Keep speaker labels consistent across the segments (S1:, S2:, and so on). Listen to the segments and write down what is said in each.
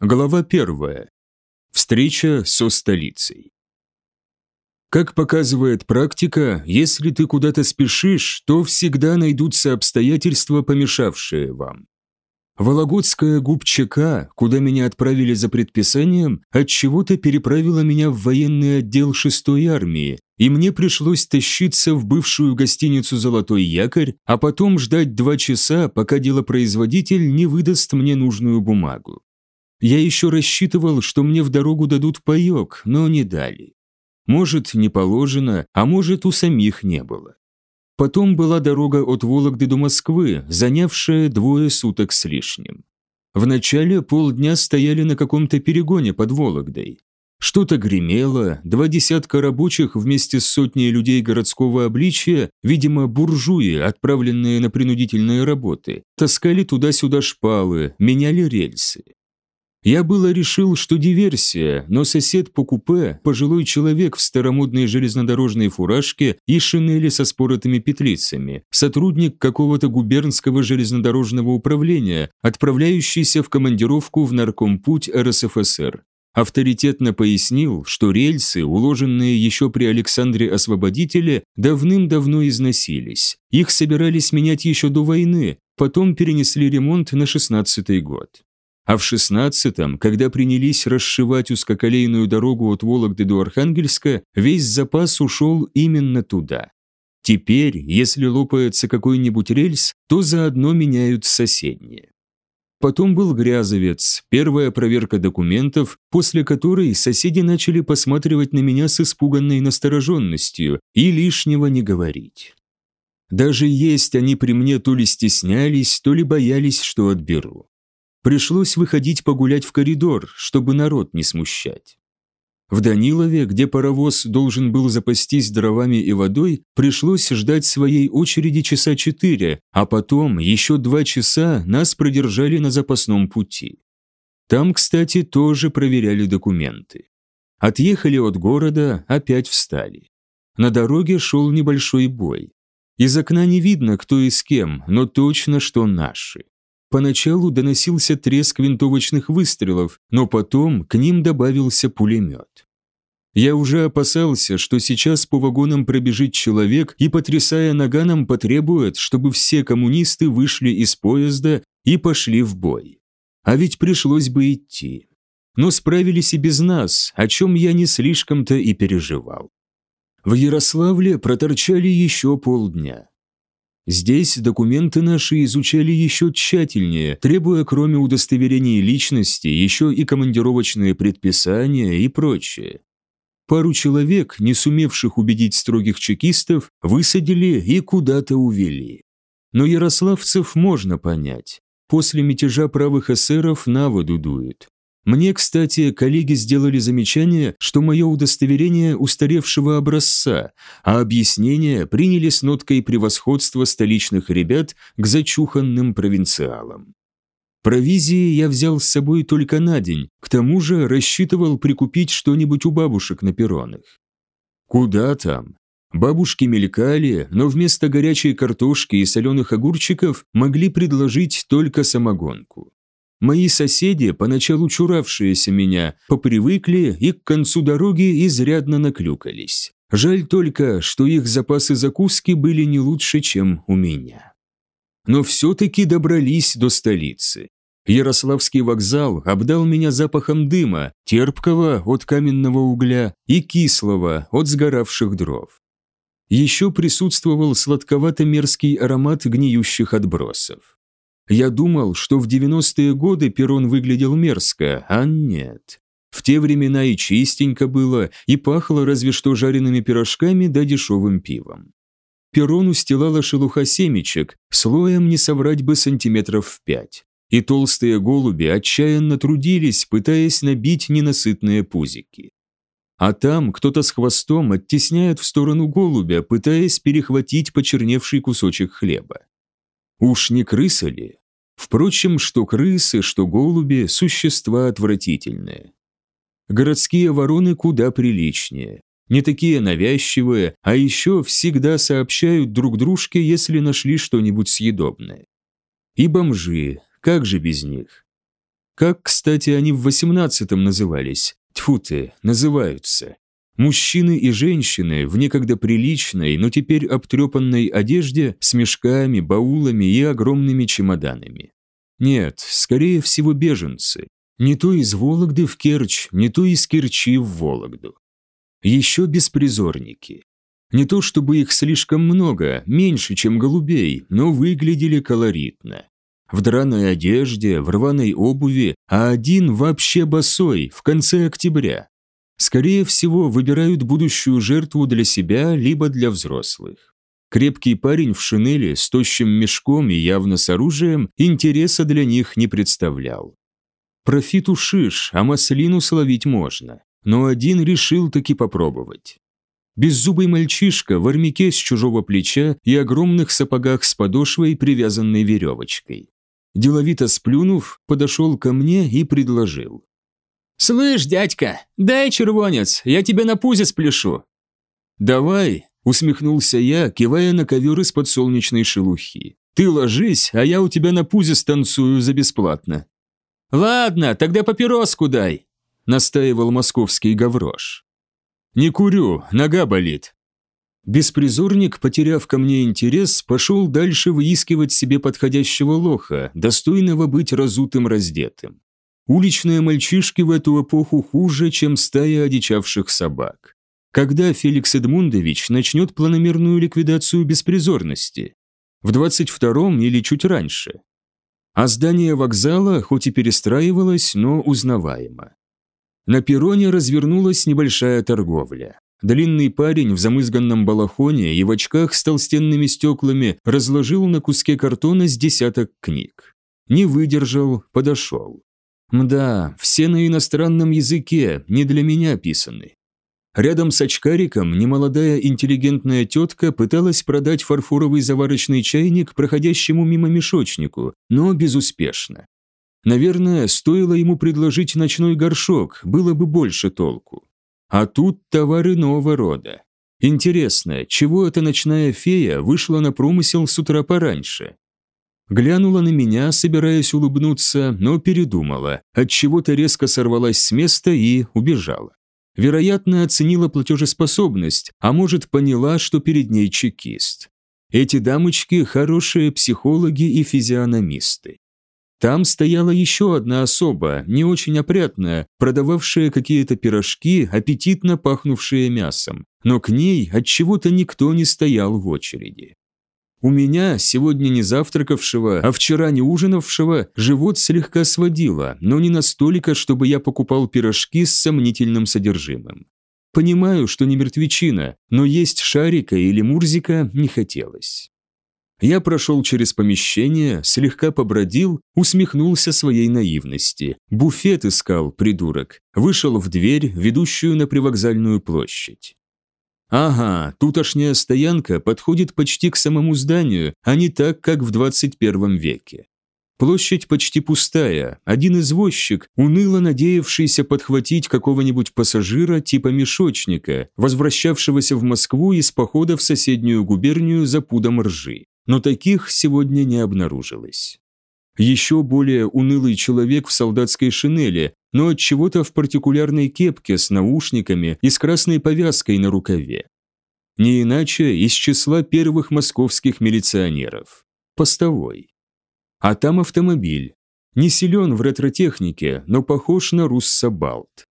S1: Глава первая. Встреча со столицей. Как показывает практика, если ты куда-то спешишь, то всегда найдутся обстоятельства, помешавшие вам. Вологодская губчака, куда меня отправили за предписанием, от чего то переправила меня в военный отдел 6-й армии, и мне пришлось тащиться в бывшую гостиницу «Золотой якорь», а потом ждать два часа, пока делопроизводитель не выдаст мне нужную бумагу. Я еще рассчитывал, что мне в дорогу дадут паек, но не дали. Может, не положено, а может, у самих не было. Потом была дорога от Вологды до Москвы, занявшая двое суток с лишним. Вначале полдня стояли на каком-то перегоне под Вологдой. Что-то гремело, два десятка рабочих вместе с сотней людей городского обличия, видимо, буржуи, отправленные на принудительные работы, таскали туда-сюда шпалы, меняли рельсы. Я было решил, что диверсия, но сосед по купе, пожилой человек в старомодной железнодорожной фуражке и шинели со споротыми петлицами, сотрудник какого-то губернского железнодорожного управления, отправляющийся в командировку в наркомпуть РСФСР. Авторитетно пояснил, что рельсы, уложенные еще при Александре Освободителе, давным-давно износились. Их собирались менять еще до войны, потом перенесли ремонт на 16 год. А в шестнадцатом, когда принялись расшивать узкоколейную дорогу от Вологды до Архангельска, весь запас ушел именно туда. Теперь, если лопается какой-нибудь рельс, то заодно меняют соседние. Потом был Грязовец, первая проверка документов, после которой соседи начали посматривать на меня с испуганной настороженностью и лишнего не говорить. Даже есть они при мне то ли стеснялись, то ли боялись, что отберу. Пришлось выходить погулять в коридор, чтобы народ не смущать. В Данилове, где паровоз должен был запастись дровами и водой, пришлось ждать своей очереди часа четыре, а потом еще два часа нас продержали на запасном пути. Там, кстати, тоже проверяли документы. Отъехали от города, опять встали. На дороге шел небольшой бой. Из окна не видно, кто и с кем, но точно, что наши. Поначалу доносился треск винтовочных выстрелов, но потом к ним добавился пулемет. Я уже опасался, что сейчас по вагонам пробежит человек и, потрясая наганом, потребует, чтобы все коммунисты вышли из поезда и пошли в бой. А ведь пришлось бы идти. Но справились и без нас, о чем я не слишком-то и переживал. В Ярославле проторчали еще полдня. Здесь документы наши изучали еще тщательнее, требуя кроме удостоверения личности еще и командировочные предписания и прочее. Пару человек, не сумевших убедить строгих чекистов, высадили и куда-то увели. Но ярославцев можно понять. После мятежа правых эсеров на воду дует. Мне, кстати, коллеги сделали замечание, что мое удостоверение устаревшего образца, а объяснения приняли с ноткой превосходства столичных ребят к зачуханным провинциалам. Провизии я взял с собой только на день, к тому же рассчитывал прикупить что-нибудь у бабушек на перронах. Куда там? Бабушки мелькали, но вместо горячей картошки и соленых огурчиков могли предложить только самогонку. Мои соседи, поначалу чуравшиеся меня, попривыкли и к концу дороги изрядно наклюкались. Жаль только, что их запасы закуски были не лучше, чем у меня. Но все-таки добрались до столицы. Ярославский вокзал обдал меня запахом дыма, терпкого от каменного угля и кислого от сгоравших дров. Еще присутствовал сладковато-мерзкий аромат гниющих отбросов. Я думал, что в 90-е годы перрон выглядел мерзко, а нет. В те времена и чистенько было, и пахло разве что жареными пирожками да дешевым пивом. Перрон устилала шелуха семечек, слоем не соврать бы сантиметров в пять. И толстые голуби отчаянно трудились, пытаясь набить ненасытные пузики. А там кто-то с хвостом оттесняет в сторону голубя, пытаясь перехватить почерневший кусочек хлеба. Уж не крыса ли? Впрочем, что крысы, что голуби – существа отвратительные. Городские вороны куда приличнее. Не такие навязчивые, а еще всегда сообщают друг дружке, если нашли что-нибудь съедобное. И бомжи, как же без них? Как, кстати, они в восемнадцатом назывались? Тьфу ты, называются. Мужчины и женщины в некогда приличной, но теперь обтрепанной одежде с мешками, баулами и огромными чемоданами. Нет, скорее всего беженцы. Не то из Вологды в Керчь, не то из Керчи в Вологду. Еще беспризорники. Не то чтобы их слишком много, меньше, чем голубей, но выглядели колоритно. В драной одежде, в рваной обуви, а один вообще босой, в конце октября. Скорее всего, выбирают будущую жертву для себя, либо для взрослых. Крепкий парень в шинели с тощим мешком и явно с оружием интереса для них не представлял. Профиту шиш, а маслину словить можно, но один решил таки попробовать. Беззубый мальчишка в армяке с чужого плеча и огромных сапогах с подошвой, привязанной веревочкой. Деловито сплюнув, подошел ко мне и предложил.
S2: «Слышь, дядька, дай червонец, я тебе на пузе спляшу».
S1: «Давай», – усмехнулся я, кивая на ковер из подсолнечной шелухи. «Ты ложись, а я у тебя на пузе станцую за бесплатно».
S2: «Ладно, тогда папироску дай», – настаивал московский гаврош.
S1: «Не курю, нога болит». Беспризорник, потеряв ко мне интерес, пошел дальше выискивать себе подходящего лоха, достойного быть разутым раздетым. Уличные мальчишки в эту эпоху хуже, чем стая одичавших собак. Когда Феликс Эдмундович начнет планомерную ликвидацию беспризорности? В 22-м или чуть раньше? А здание вокзала хоть и перестраивалось, но узнаваемо. На перроне развернулась небольшая торговля. Длинный парень в замызганном балахоне и в очках с толстенными стеклами разложил на куске картона с десяток книг. Не выдержал, подошел. Мда, все на иностранном языке, не для меня писаны. Рядом с очкариком немолодая интеллигентная тетка пыталась продать фарфоровый заварочный чайник проходящему мимо мешочнику, но безуспешно. Наверное, стоило ему предложить ночной горшок, было бы больше толку. А тут товары нового рода. Интересно, чего эта ночная фея вышла на промысел с утра пораньше? Глянула на меня, собираясь улыбнуться, но передумала, от чего то резко сорвалась с места и убежала. Вероятно, оценила платежеспособность, а может, поняла, что перед ней чекист. Эти дамочки – хорошие психологи и физиономисты. Там стояла еще одна особа, не очень опрятная, продававшая какие-то пирожки, аппетитно пахнувшие мясом, но к ней от чего-то никто не стоял в очереди. У меня, сегодня не завтракавшего, а вчера не ужинавшего, живот слегка сводило, но не настолько, чтобы я покупал пирожки с сомнительным содержимым. Понимаю, что не мертвечина, но есть шарика или мурзика не хотелось. Я прошел через помещение, слегка побродил, усмехнулся своей наивности. Буфет искал, придурок. Вышел в дверь, ведущую на привокзальную площадь. Ага, тутошняя стоянка подходит почти к самому зданию, а не так, как в 21 веке. Площадь почти пустая, один извозчик, уныло надеявшийся подхватить какого-нибудь пассажира типа мешочника, возвращавшегося в Москву из похода в соседнюю губернию за пудом ржи но таких сегодня не обнаружилось. Еще более унылый человек в солдатской шинели, но от чего-то в партикулярной кепке с наушниками и с красной повязкой на рукаве. Не иначе из числа первых московских милиционеров. Постовой. А там автомобиль. Не силен в ретротехнике, но похож на Руссобалт.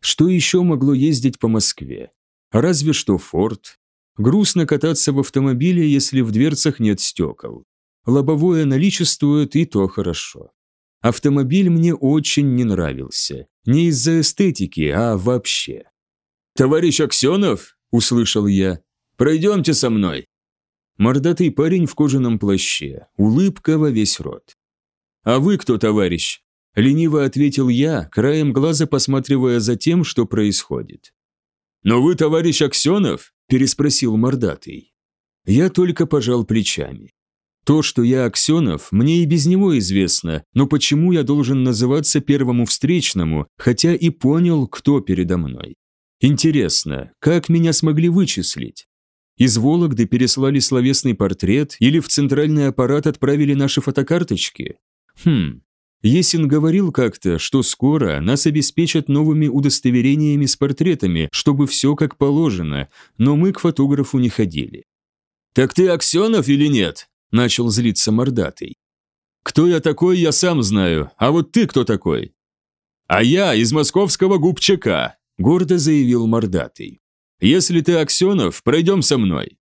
S1: Что еще могло ездить по Москве? Разве что Форд, Грустно кататься в автомобиле, если в дверцах нет стекол. Лобовое наличествует, и то хорошо. Автомобиль мне очень не нравился. Не из-за эстетики, а вообще.
S2: «Товарищ Аксенов?» – услышал я. «Пройдемте со мной».
S1: Мордатый парень в кожаном плаще, улыбка во весь рот. «А вы кто, товарищ?» – лениво ответил я, краем глаза посматривая за тем, что происходит.
S2: «Но вы, товарищ Аксенов?»
S1: переспросил мордатый. Я только пожал плечами. То, что я Аксенов, мне и без него известно, но почему я должен называться первому встречному, хотя и понял, кто передо мной? Интересно, как меня смогли вычислить? Из Вологды переслали словесный портрет или в центральный аппарат отправили наши фотокарточки? Хм, Есин говорил как-то, что скоро нас обеспечат новыми удостоверениями с портретами, чтобы все как положено, но мы к фотографу не ходили.
S2: «Так ты Аксенов или нет?» – начал злиться мордатый. «Кто я такой, я сам знаю, а вот ты кто такой?» «А я из московского губчака», – гордо заявил мордатый. «Если ты Аксенов, пройдем со мной».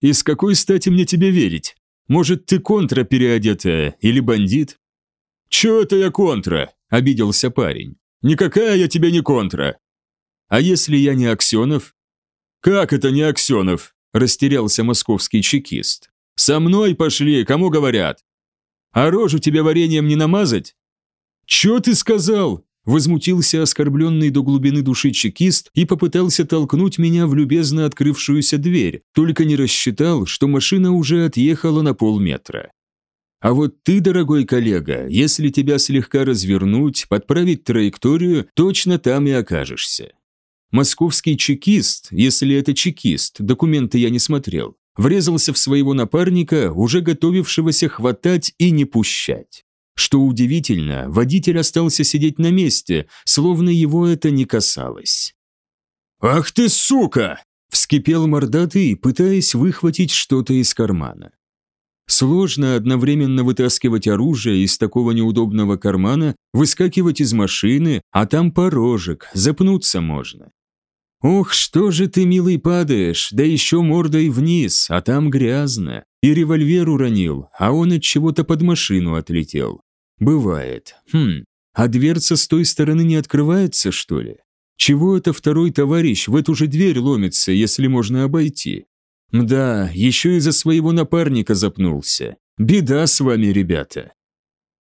S2: «И с какой стати мне тебе верить? Может, ты контра переодетая или бандит?» «Чё это я контра?» – обиделся парень. «Никакая я тебе не контра». «А если я не Аксенов?» «Как это не Аксенов?» – растерялся московский чекист. «Со мной пошли, кому говорят?» «А рожу тебе вареньем не намазать?» «Чё ты сказал?» Возмутился оскорбленный до глубины души чекист и попытался толкнуть меня в любезно открывшуюся дверь, только не рассчитал, что машина уже отъехала на полметра. А вот ты, дорогой коллега, если тебя слегка развернуть, подправить траекторию, точно там и окажешься. Московский чекист, если это чекист, документы я не смотрел, врезался в своего напарника, уже готовившегося хватать и не пущать. Что удивительно, водитель остался сидеть на месте, словно его это не касалось. «Ах ты сука!» – вскипел мордатый, пытаясь выхватить что-то из кармана. Сложно одновременно вытаскивать оружие из такого неудобного кармана, выскакивать из машины, а там порожек, запнуться можно. Ох, что же ты, милый, падаешь, да еще мордой вниз, а там грязно. И револьвер уронил, а он от чего-то под машину отлетел. Бывает. Хм, а дверца с той стороны не открывается, что ли? Чего это второй товарищ в эту же дверь ломится, если можно обойти? Да, еще из-за своего напарника запнулся. Беда с вами, ребята.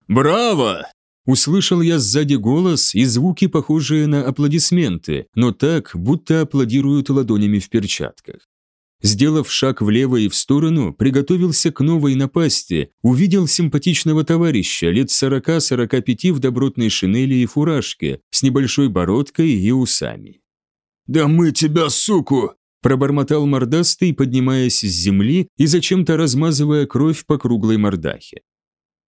S2: «Браво!» Услышал я сзади голос и звуки, похожие на аплодисменты, но так, будто аплодируют ладонями в перчатках. Сделав шаг влево и в сторону, приготовился к новой напасти, увидел симпатичного товарища лет 40-45 в добротной шинели и фуражке, с небольшой бородкой и усами. «Да мы тебя, суку!» пробормотал мордастый, поднимаясь с земли и зачем-то размазывая кровь по круглой мордахе.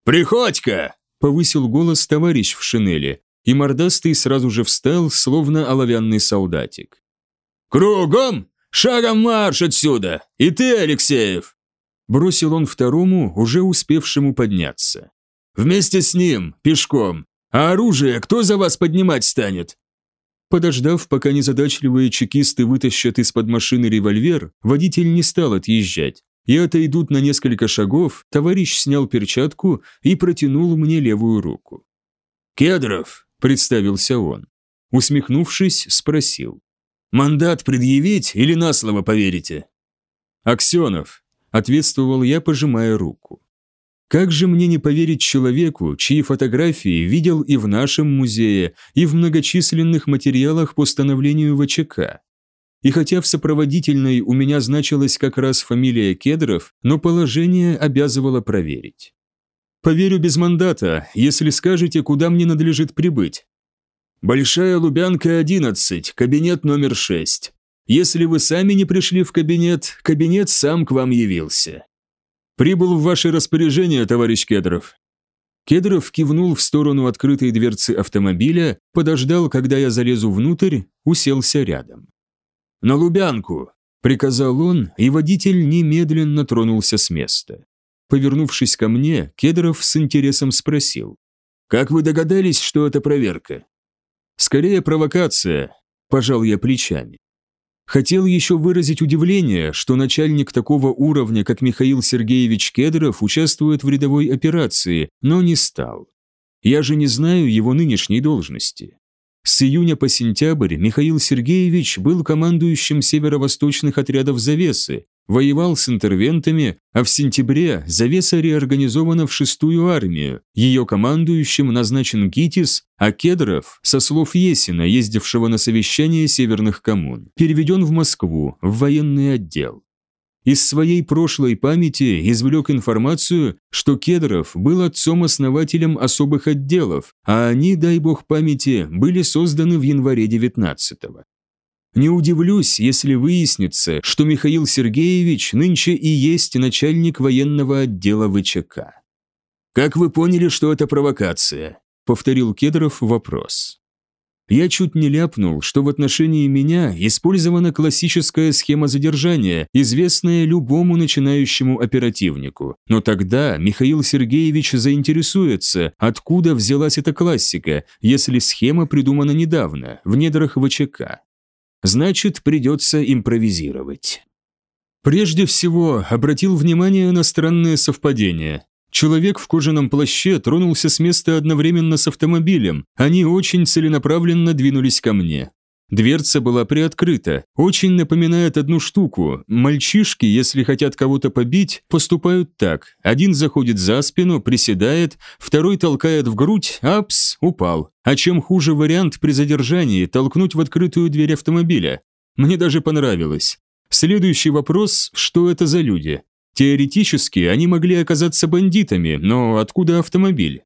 S2: «Приходька!» – повысил голос товарищ в шинели, и мордастый сразу же встал, словно оловянный солдатик. «Кругом! Шагом марш отсюда! И ты, Алексеев!» Бросил он второму, уже успевшему подняться. «Вместе с ним, пешком. А оружие кто за вас поднимать станет? Подождав, пока незадачливые чекисты вытащат из-под машины револьвер, водитель не стал отъезжать. И отойдут на несколько шагов, товарищ снял перчатку и протянул мне левую руку. «Кедров», — представился он. Усмехнувшись, спросил. «Мандат предъявить или на слово поверите?» «Аксенов», — ответствовал я, пожимая руку. Как же мне не поверить человеку, чьи фотографии видел и в нашем музее, и в многочисленных материалах по становлению ВЧК? И хотя в сопроводительной у меня значилась как раз фамилия Кедров, но положение обязывало проверить. Поверю без мандата, если скажете, куда мне надлежит прибыть. Большая Лубянка, 11, кабинет номер 6. Если вы сами не пришли в кабинет, кабинет сам к вам явился. «Прибыл в ваше распоряжение, товарищ Кедров». Кедров кивнул в сторону открытой дверцы автомобиля, подождал, когда я залезу внутрь, уселся рядом. «На Лубянку!» – приказал он, и водитель немедленно тронулся с места. Повернувшись ко мне, Кедров с интересом спросил. «Как вы догадались, что это проверка?» «Скорее провокация», – пожал я плечами. Хотел еще выразить удивление, что начальник такого уровня, как Михаил Сергеевич Кедров, участвует в рядовой операции, но не стал. Я же не знаю его нынешней должности. С июня по сентябрь Михаил Сергеевич был командующим северо-восточных отрядов «Завесы», воевал с интервентами, а в сентябре «Завеса» реорганизована в шестую армию, ее командующим назначен Гитис, а Кедров, со слов Есина, ездившего на совещание северных коммун, переведен в Москву, в военный отдел из своей прошлой памяти извлек информацию, что Кедров был отцом-основателем особых отделов, а они, дай бог памяти, были созданы в январе 19-го. Не удивлюсь, если выяснится, что Михаил Сергеевич нынче и есть начальник военного отдела ВЧК.
S1: «Как вы поняли, что это провокация?» – повторил Кедров вопрос. Я чуть не ляпнул, что в отношении меня использована классическая схема задержания, известная любому начинающему оперативнику. Но тогда Михаил Сергеевич заинтересуется, откуда взялась эта классика, если схема придумана недавно, в недрах ВЧК. Значит, придется импровизировать. Прежде всего, обратил внимание на странные совпадения. Человек в кожаном плаще тронулся с места одновременно с автомобилем. Они очень целенаправленно двинулись ко мне. Дверца была приоткрыта. Очень напоминает одну штуку. Мальчишки, если хотят кого-то побить, поступают так. Один заходит за спину, приседает, второй толкает в грудь, апс, упал. А чем хуже вариант при задержании толкнуть в открытую дверь автомобиля. Мне даже понравилось. Следующий вопрос, что это за люди? Теоретически они могли оказаться бандитами, но откуда автомобиль?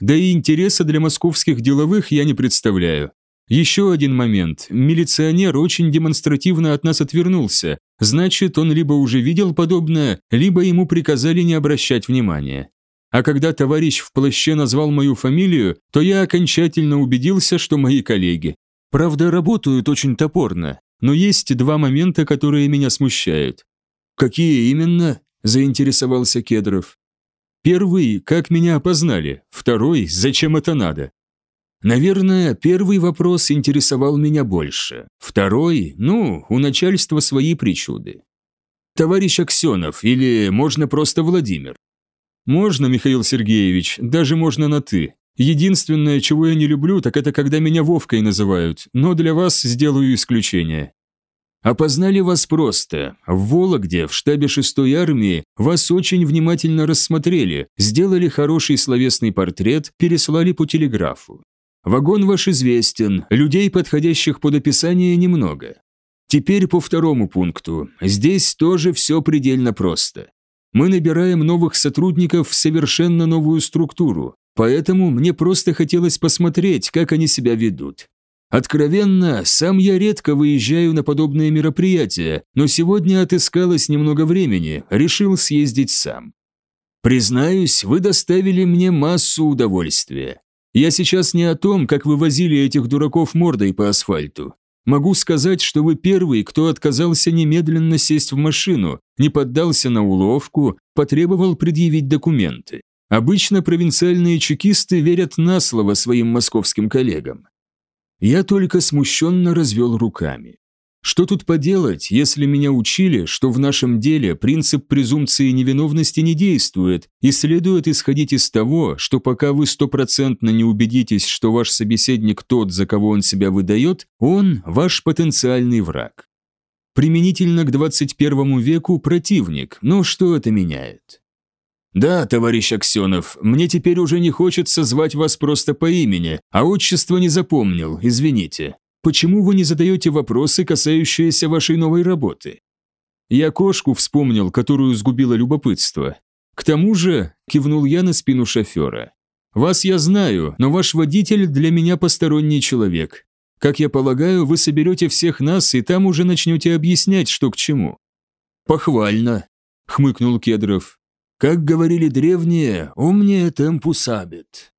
S1: Да и интереса для московских деловых я не представляю. Еще один момент. Милиционер очень демонстративно от нас отвернулся. Значит, он либо уже видел подобное, либо ему приказали не обращать внимания. А когда товарищ в плаще назвал мою фамилию, то я окончательно убедился, что мои коллеги. Правда, работают очень топорно, но есть два момента, которые меня смущают. «Какие именно?» – заинтересовался Кедров. «Первый – как меня опознали, второй – зачем это надо?» Наверное, первый вопрос интересовал меня больше. Второй, ну, у начальства свои причуды. Товарищ Аксенов или можно просто Владимир? Можно, Михаил Сергеевич, даже можно на «ты». Единственное, чего я не люблю, так это когда меня Вовкой называют, но для вас сделаю исключение. Опознали вас просто. В Вологде, в штабе 6-й армии, вас очень внимательно рассмотрели, сделали хороший словесный портрет, переслали по телеграфу. Вагон ваш известен, людей, подходящих под описание, немного. Теперь по второму пункту. Здесь тоже все предельно просто. Мы набираем новых сотрудников в совершенно новую структуру, поэтому мне просто хотелось посмотреть, как они себя ведут. Откровенно, сам я редко выезжаю на подобные мероприятия, но сегодня отыскалось немного времени, решил съездить сам. Признаюсь, вы доставили мне массу удовольствия. Я сейчас не о том, как вы возили этих дураков мордой по асфальту. Могу сказать, что вы первый, кто отказался немедленно сесть в машину, не поддался на уловку, потребовал предъявить документы. Обычно провинциальные чекисты верят на слово своим московским коллегам. Я только смущенно развел руками. Что тут поделать, если меня учили, что в нашем деле принцип презумпции невиновности не действует, и следует исходить из того, что пока вы стопроцентно не убедитесь, что ваш собеседник тот, за кого он себя выдает, он ваш потенциальный враг. Применительно к 21 веку противник, но что это меняет? «Да, товарищ Аксенов, мне теперь уже не хочется звать вас просто по имени, а отчество не запомнил, извините. Почему вы не задаете вопросы, касающиеся вашей новой работы?» Я кошку вспомнил, которую сгубило любопытство. К тому же, кивнул я на спину шофера. «Вас я знаю, но ваш водитель для меня посторонний человек. Как я полагаю, вы соберете всех нас и там уже начнете объяснять, что к чему». «Похвально», — хмыкнул Кедров. Как говорили древние, умнее темпус абит.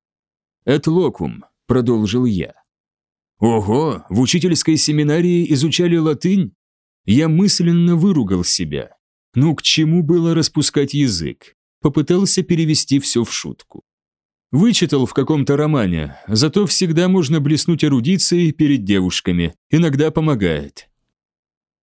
S1: «Et locum», — продолжил я. «Ого, в учительской семинарии изучали латынь?» Я мысленно выругал себя. Ну, к чему было распускать язык? Попытался перевести все в шутку. Вычитал в каком-то романе, зато всегда можно блеснуть эрудицией перед девушками, иногда помогает.